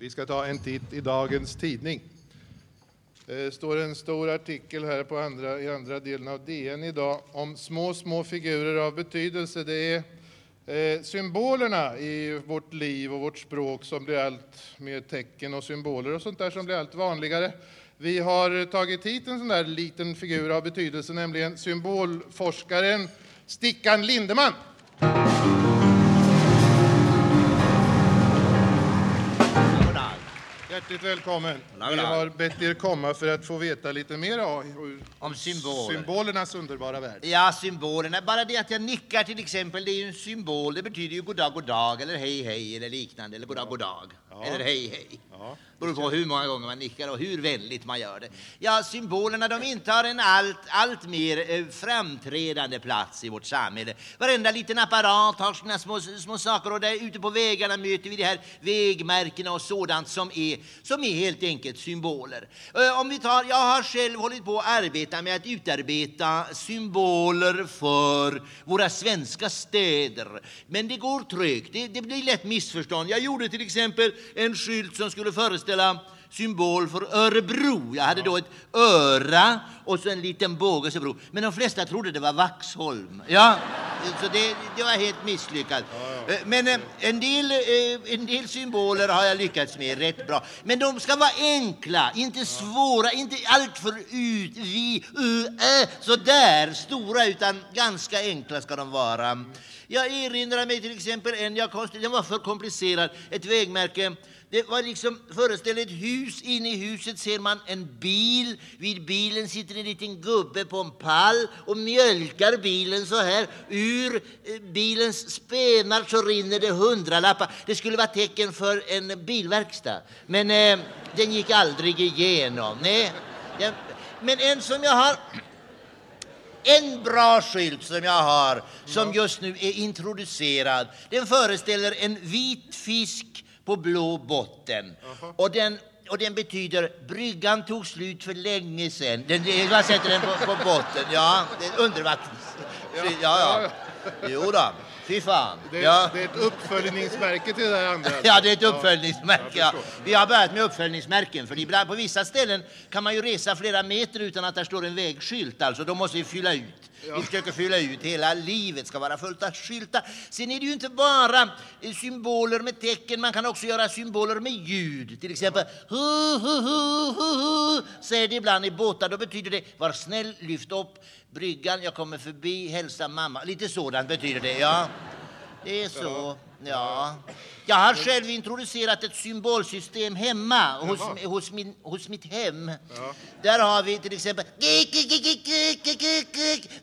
Vi ska ta en titt i dagens tidning. Det står en stor artikel här på andra, i andra delen av DN idag om små, små figurer av betydelse. Det är eh, symbolerna i vårt liv och vårt språk som blir allt mer tecken och symboler och sånt där som blir allt vanligare. Vi har tagit hit en sån där liten figur av betydelse, nämligen symbolforskaren Stickan Lindeman. Hjärtligt välkommen. Vi har bett er komma för att få veta lite mer om symboler. symbolernas underbara värld. Ja, symbolerna. Bara det att jag nickar till exempel, det är ju en symbol. Det betyder ju goddag, goddag eller hej, hej eller liknande. Eller goddag, goddag. Ja. Eller hej, hej. Ja. Beror på hur många gånger man nickar och hur vänligt man gör det. Ja, symbolerna de intar en allt, allt mer eh, framträdande plats i vårt samhälle. Varenda liten apparat har sina små, små saker och där ute på vägarna möter vi de här vägmärkena och sådant som är, som är helt enkelt symboler. Eh, om vi tar, jag har själv hållit på att arbeta med att utarbeta symboler för våra svenska städer. Men det går trögt, det, det blir lätt missförstånd. Jag gjorde till exempel en skylt som skulle föreställa symbol för Örebro. Jag hade då ett öra och så en liten båge. Örebro. Men de flesta trodde det var Vaxholm. Ja, så det, det var helt misslyckat. Eh, men eh, en del, eh, en del symboler har jag lyckats med rätt bra. Men de ska vara enkla, inte svåra, inte alltför ut, vi, u, ä, så där stora, utan ganska enkla ska de vara. Jag erinrar mig till exempel en, jag konst, den var för komplicerad, ett vägmärke det var liksom föreställer ett hus. Inne i huset ser man en bil. Vid bilen sitter en liten gubbe på en pall och mjölkar bilen så här. Ur eh, bilens spenar så rinner det hundralappar. Det skulle vara tecken för en bilverkstad. Men eh, den gick aldrig igenom. Nej. Men en som jag har en bra skylt som jag har, som just nu är introducerad, den föreställer en vit fisk på blå botten. Och den, och den betyder bryggan tog slut för länge sedan. Den, jag sätter den på, på botten. Ja, det är undervattens... Ja, ja. Jo då. Fy fan. Det, ja. det är ett uppföljningsmärke till det där andra. Ja, det är ett uppföljningsmärke. Ja, Vi har börjat med uppföljningsmärken. För ibland, på vissa ställen kan man ju resa flera meter utan att det står en vägskylt. Alltså, då måste vi fylla ut. Ja. Vi försöker fylla ut. Hela livet ska vara fullt av skyltar. Sen är det ju inte bara symboler med tecken. Man kan också göra symboler med ljud. Till exempel hu, hu, hu, hu, hu, säger det ibland i båtar. Då betyder det var snäll, lyft upp bryggan, jag kommer förbi, hälsa mamma. Lite sådant betyder det, ja. Det är så. Ja. Jag har själv introducerat ett symbolsystem hemma hos, hos, min, hos mitt hem. Ja. Där har vi till exempel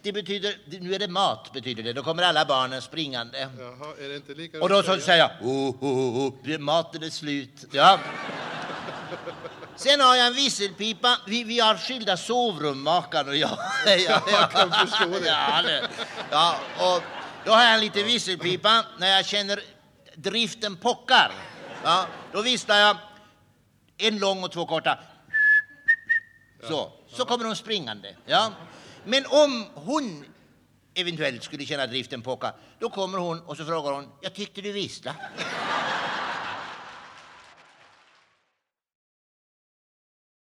Det betyder, nu är det mat betyder det. Då kommer alla barnen springande. Jaha, är det inte lika Och då så säger jag, oh, oh, oh, maten är slut. Ja. Sen har jag en visselpipa. Vi, vi har skilda sovrum, makan och jag. ja, jag kan förstå det. Ja, det. ja, och då har jag en liten visselpipa. När jag känner driften pockar, ja, då visslar jag en lång och två korta. Så, så kommer hon springande. Ja. Men om hon eventuellt skulle känna driften pocka, då kommer hon och så frågar hon, jag tyckte du visslade.